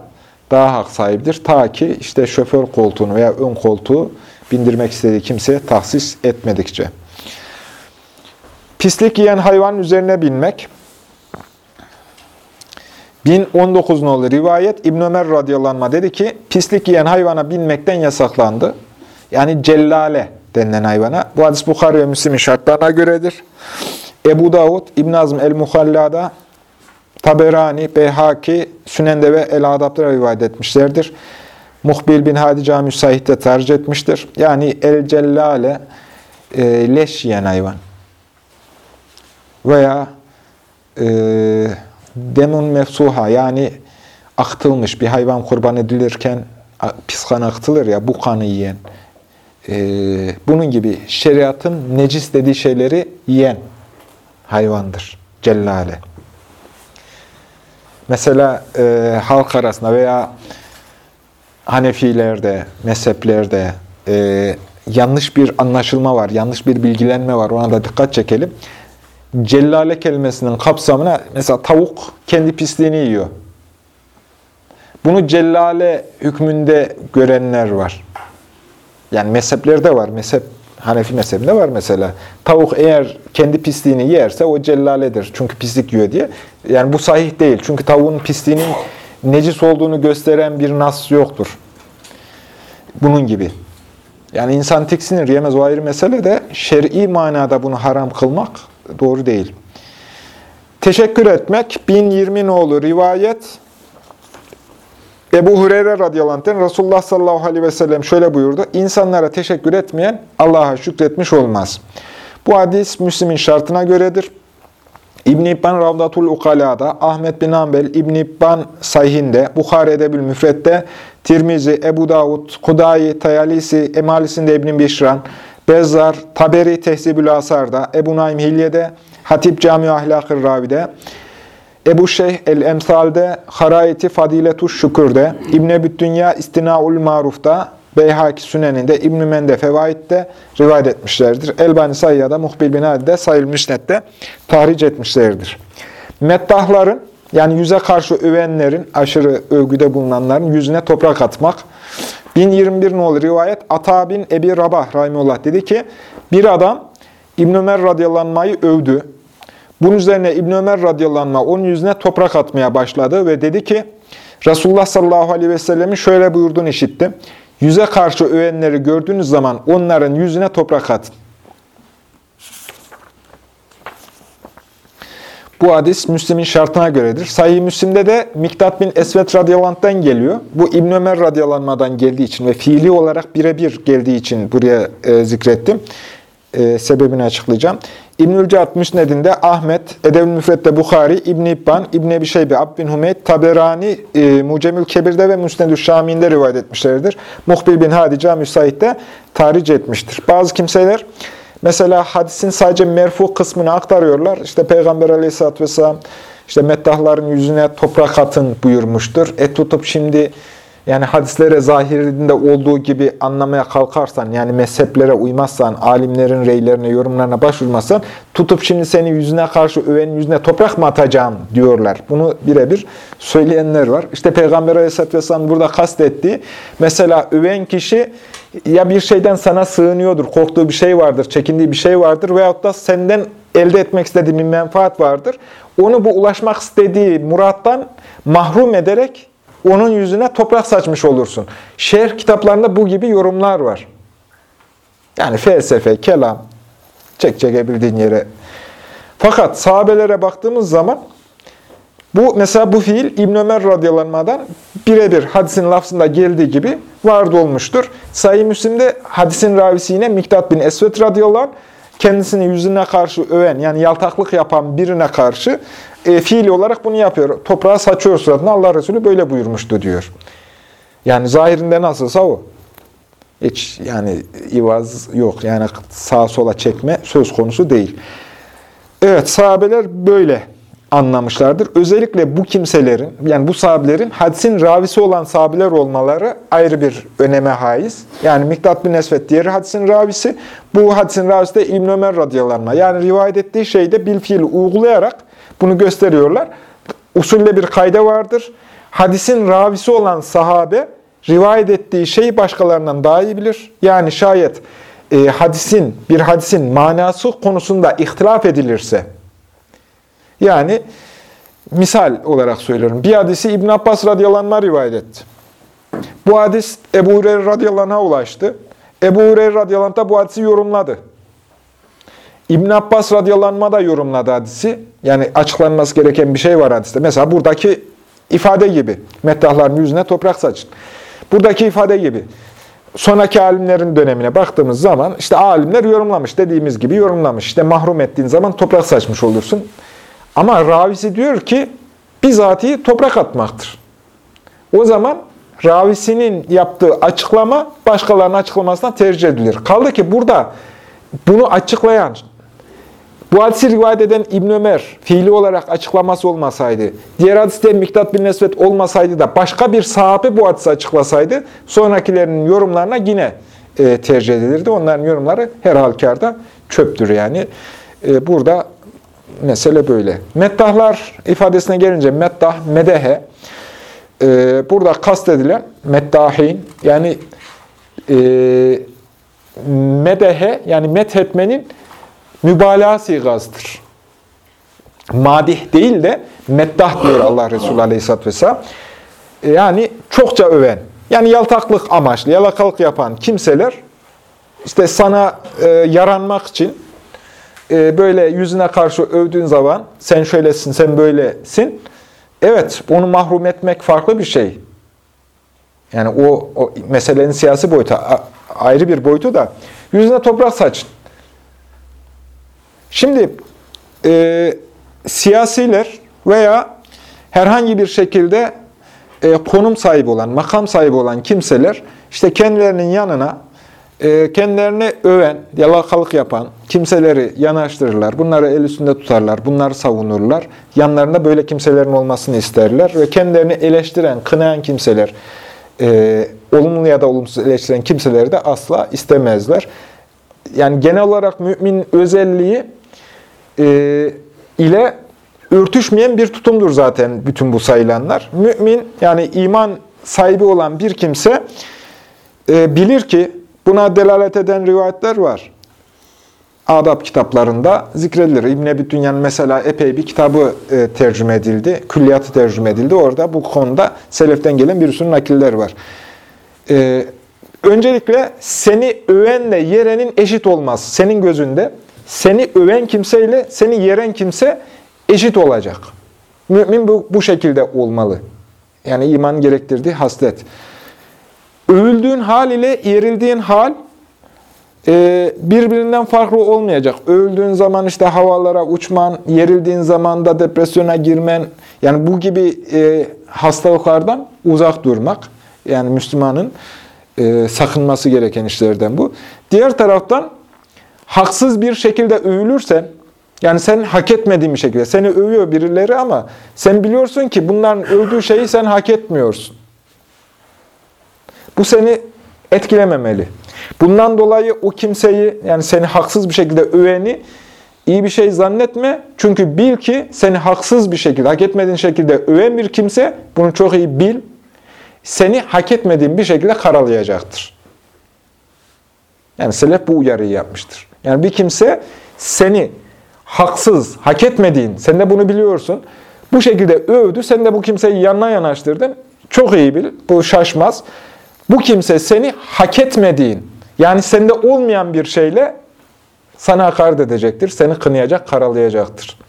daha hak sahibidir. Ta ki işte şoför koltuğunu veya ön koltuğu bindirmek istediği kimseye tahsis etmedikçe. Pislik yiyen hayvanın üzerine binmek. 1019 nolu rivayet İbn Ömer radıyallahu dedi ki pislik yiyen hayvana binmekten yasaklandı. Yani cellale denilen hayvana. Bu hadis Bukhari ve Müslim'in şartlarına göredir. Ebu Davud, İbn Azm el-Muhalla'da, Taberani, Beyhaki, Sünende ve El-Adab'da rivayet etmişlerdir. Muhbil bin Hadi Cami Sahih'te tercih etmiştir. Yani el-cellale, e, leş yiyen hayvan. Veya e, demun mefsuha yani aktılmış bir hayvan kurban edilirken pis kan aktılır ya bu kanı yiyen. E, bunun gibi şeriatın necis dediği şeyleri yiyen hayvandır. Cellale. Mesela e, halk arasında veya Hanefilerde, mezheplerde e, yanlış bir anlaşılma var, yanlış bir bilgilenme var. Ona da dikkat çekelim. Cellale kelimesinin kapsamına mesela tavuk kendi pisliğini yiyor. Bunu cellale hükmünde görenler var. Yani mezheplerde var. Mezhep, Hanefi mezhebinde var mesela. Tavuk eğer kendi pisliğini yerse o cellaledir. Çünkü pislik yiyor diye. Yani bu sahih değil. Çünkü tavuğun pisliğinin necis olduğunu gösteren bir nas yoktur. Bunun gibi. Yani insan tiksinir, yemez o ayrı mesele de şer'i manada bunu haram kılmak doğru değil. Teşekkür etmek 1020 nolu rivayet Ebu Hureyre radıyallahu anh'ten Resulullah sallallahu aleyhi ve sellem şöyle buyurdu. İnsanlara teşekkür etmeyen Allah'a şükretmiş olmaz. Bu hadis Müslim'in şartına göredir. İbn-i İbban Ravdatul Ukala'da, Ahmet bin Ambel, İbn-i İbban Sayhinde, Bukhari Edebül Müfret'te, Tirmizi, Ebu Davud, Kudayi, Tayalisi, Emalisinde İbn-i Bişran, Bezzar, Taberi Tehzibül Asar'da, Ebu Naim Hilye'de, Hatip Cami Ahlakır Ravi'de, Ebu Şeyh el-Emsal'de, Harayeti Fadiletuş Şükür'de, İbn-i Dünya İstinaul Maruf'ta, Beyhaki Sünen'inde, İbn-i Mende Fevaid'de rivayet etmişlerdir. Elbani Sayya'da, Muhbil bin Adi'de, Sayıl Müsnet'te tahric etmişlerdir. Meddahların, yani yüze karşı övenlerin, aşırı övgüde bulunanların yüzüne toprak atmak. 1021 nolu rivayet, Ata bin Ebi Rabah Rahimullah dedi ki, bir adam İbn Ömer radıyallahu övdü. Bunun üzerine İbn Ömer radıyallahu onun yüzüne toprak atmaya başladı ve dedi ki, Resulullah sallallahu aleyhi ve sellemin şöyle buyurduğunu işittim. Yüze karşı övenleri gördüğünüz zaman onların yüzüne toprak atın. Bu hadis Müslim'in şartına göredir. Sahih Müslim'de de Miktat bin Esvet radıyallahu geliyor. Bu İbn Ömer radıyallahu geldiği için ve fiili olarak birebir geldiği için buraya e, zikrettim. E, sebebini açıklayacağım. İbnül Cad Müsned'inde Ahmet, Edeb-ül Müfret'te Bukhari, İbn İbban, İbn Ebi Şeybe, Abd bin Hümeyd, Taberani, e, Mucemül Kebir'de ve Müsnedü Şami'inde rivayet etmişlerdir. Muhbil bin Hadica Müsait'te tarih etmiştir. Bazı kimseler mesela hadisin sadece merfu kısmını aktarıyorlar. İşte Peygamber aleyhissalatü vesselam işte meddahların yüzüne toprak atın buyurmuştur. Et tutup şimdi yani hadislere zahirinde olduğu gibi anlamaya kalkarsan, yani mezheplere uymazsan, alimlerin reylerine, yorumlarına başvurmazsan, tutup şimdi seni yüzüne karşı övenin yüzüne toprak mı atacağım diyorlar. Bunu birebir söyleyenler var. İşte Peygamber Aleyhisselatü Vesselam burada kastettiği, mesela öven kişi ya bir şeyden sana sığınıyordur, korktuğu bir şey vardır, çekindiği bir şey vardır veyahut da senden elde etmek istediği bir menfaat vardır. Onu bu ulaşmak istediği murattan mahrum ederek onun yüzüne toprak saçmış olursun. Şerh kitaplarında bu gibi yorumlar var. Yani felsefe, kelam, çek çekebildiğin yere. Fakat sahabelere baktığımız zaman bu mesela bu fiil İbn Ömer radıyallahu birebir hadisin lafzında geldiği gibi vardı olmuştur. Sahih Müslim'de hadisin ravisi yine Miktat bin Esvet radıyallahu kendisini yüzüne karşı öven yani yaltaklık yapan birine karşı e, fiili olarak bunu yapıyor. Toprağa saçıyor suratına. Allah Resulü böyle buyurmuştu diyor. Yani zahirinde nasılsa o. Hiç yani ivaz yok. Yani sağa sola çekme söz konusu değil. Evet sahabeler böyle anlamışlardır. Özellikle bu kimselerin, yani bu sahabelerin hadisin ravisi olan sahabeler olmaları ayrı bir öneme haiz. Yani Miktat bin Esvet diğeri hadisin ravisi. Bu hadisin ravisi de İbn Ömer radıyallahu. Yani rivayet ettiği şeyde bil fiil uygulayarak bunu gösteriyorlar. Usulde bir kayda vardır. Hadisin ravisi olan sahabe rivayet ettiği şeyi başkalarından daha iyi bilir. Yani şayet e, hadisin, bir hadisin manası konusunda ihtilaf edilirse, yani misal olarak söylüyorum. Bir hadisi İbn Abbas radıyallahu anh rivayet etti. Bu hadis Ebu Hureyre radıyallahu ulaştı. Ebu Hureyre radıyallahu da bu hadisi yorumladı. İbn Abbas radıyallahu da yorumladı hadisi. Yani açıklanması gereken bir şey var hadiste. Mesela buradaki ifade gibi. Meddahların yüzüne toprak saçın. Buradaki ifade gibi. Sonraki alimlerin dönemine baktığımız zaman işte alimler yorumlamış. Dediğimiz gibi yorumlamış. İşte mahrum ettiğin zaman toprak saçmış olursun. Ama ravisi diyor ki bizatihi toprak atmaktır. O zaman ravisinin yaptığı açıklama başkalarının açıklamasına tercih edilir. Kaldı ki burada bunu açıklayan, bu hadisi rivayet eden İbn Ömer fiili olarak açıklaması olmasaydı, diğer hadiste Miktat bin Nesvet olmasaydı da başka bir sahabe bu hadisi açıklasaydı, sonrakilerinin yorumlarına yine e, tercih edilirdi. Onların yorumları her halükarda çöptür yani. E, burada mesele böyle. Meddahlar ifadesine gelince meddah, medehe, e, burada kastedilen meddahin, yani e, medehe, yani methetmenin mübalağa sigasıdır. Madih değil de meddah diyor Allah Resulü Aleyhisselatü Vesselam. E, yani çokça öven, yani yaltaklık amaçlı, yalakalık yapan kimseler, işte sana e, yaranmak için e, böyle yüzüne karşı övdüğün zaman sen şöylesin, sen böylesin. Evet, onu mahrum etmek farklı bir şey. Yani o, o meselenin siyasi boyutu ayrı bir boyutu da yüzüne toprak saçın. Şimdi e, siyasiler veya herhangi bir şekilde e, konum sahibi olan, makam sahibi olan kimseler işte kendilerinin yanına kendilerini öven, yalakalık yapan kimseleri yanaştırırlar. Bunları el üstünde tutarlar, bunları savunurlar. Yanlarında böyle kimselerin olmasını isterler ve kendilerini eleştiren, kınayan kimseler, e, olumlu ya da olumsuz eleştiren kimseleri de asla istemezler. Yani genel olarak mümin özelliği e, ile örtüşmeyen bir tutumdur zaten bütün bu sayılanlar. Mümin yani iman sahibi olan bir kimse e, bilir ki Buna delalet eden rivayetler var. Adab kitaplarında zikredilir. İbn Ebi Dünyan'ın mesela epey bir kitabı e, tercüme edildi. Külliyatı tercüme edildi. Orada bu konuda seleften gelen bir sürü nakiller var. E, öncelikle seni övenle yerenin eşit olmaz. Senin gözünde seni öven kimseyle seni yeren kimse eşit olacak. Mümin bu, bu şekilde olmalı. Yani iman gerektirdiği haslet. Övüldüğün hal ile yerildiğin hal e, birbirinden farklı olmayacak. Övüldüğün zaman işte havalara uçman, yerildiğin zaman da depresyona girmen, yani bu gibi e, hastalıklardan uzak durmak, yani Müslümanın e, sakınması gereken işlerden bu. Diğer taraftan haksız bir şekilde övülürsen, yani sen hak etmediğin bir şekilde, seni övüyor birileri ama sen biliyorsun ki bunların övdüğü şeyi sen hak etmiyorsun. Bu seni etkilememeli. Bundan dolayı o kimseyi, yani seni haksız bir şekilde öveni iyi bir şey zannetme. Çünkü bil ki seni haksız bir şekilde, hak etmediğin şekilde öven bir kimse, bunu çok iyi bil, seni hak etmediğin bir şekilde karalayacaktır. Yani selef bu uyarıyı yapmıştır. Yani bir kimse seni haksız, hak etmediğin, sen de bunu biliyorsun, bu şekilde övdü, sen de bu kimseyi yanına yanaştırdın. Çok iyi bil, bu şaşmaz. Bu kimse seni hak etmediğin, yani sende olmayan bir şeyle sana hakaret edecektir, seni kınayacak, karalayacaktır.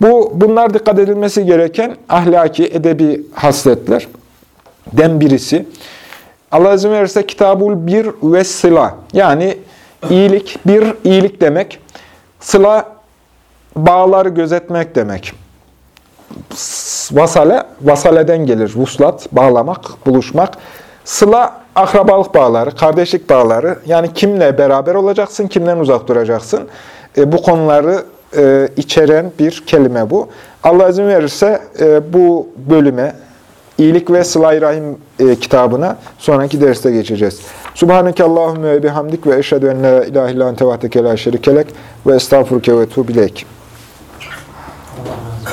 Bu Bunlar dikkat edilmesi gereken ahlaki, edebi hasletler. Den birisi. Allah izin verirse kitabul bir ve sıla. Yani iyilik, bir iyilik demek. Sıla bağları gözetmek demek. Vasale, vasaleden gelir. Vuslat, bağlamak, buluşmak. Sıla, akrabalık bağları, kardeşlik bağları. Yani kimle beraber olacaksın, kimden uzak duracaksın. E, bu konuları e, içeren bir kelime bu. Allah izin verirse e, bu bölüme, İyilik ve Sıla-i Rahim e, kitabına sonraki derste geçeceğiz. Subhaneke Allahümme ve bihamdik ve eşhedü en la ilahe illa ente vahdeke la şerikelek ve estağfurke ve tuğbilek. Allah